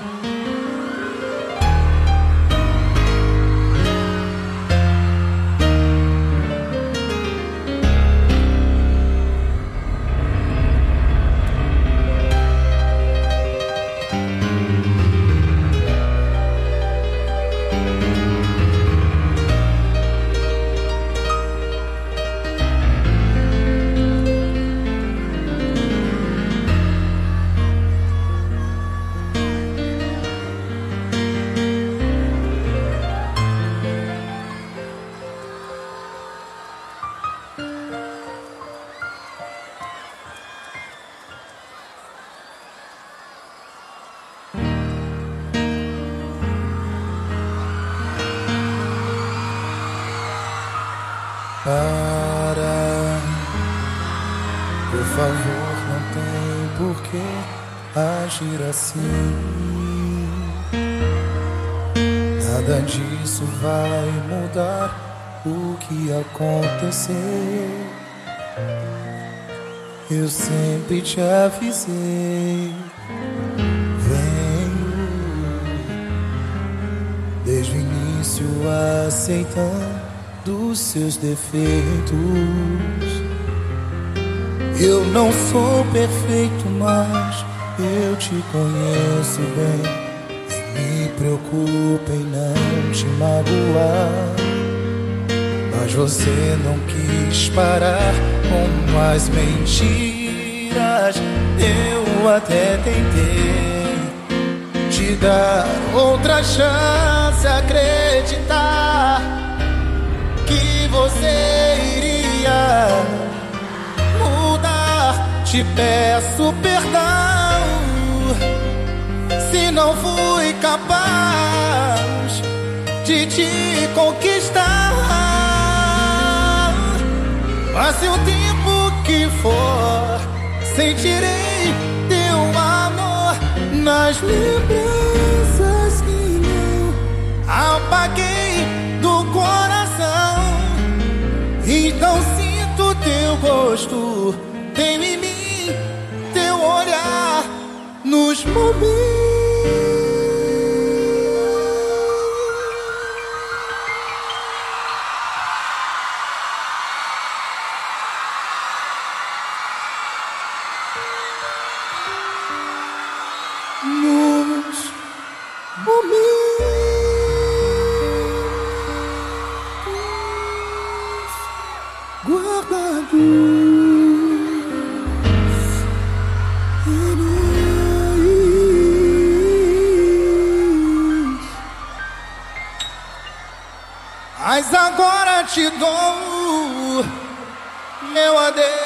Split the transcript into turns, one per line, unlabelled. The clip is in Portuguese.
hmm Para, por favor, não tem por que agir assim. Nada disso vai mudar o que aconteceu. Eu sempre te avisei. Venho desde o início aceitando dos seus defeitos. Eu não sou perfeito, mas eu te conheço bem. E me preocupa em não te magoar. Mas você não quis parar com as mentiras. Eu até tentei te dar outra chance, acreditar você iria mudar. Te peço perdão se não fui capaz de te conquistar. Passe o tempo que for, sentirei teu amor nas lembranças que não apaguei Então sinto teu gosto, tenho em mim teu olhar nos momentos. Mas agora te dou meu adeus.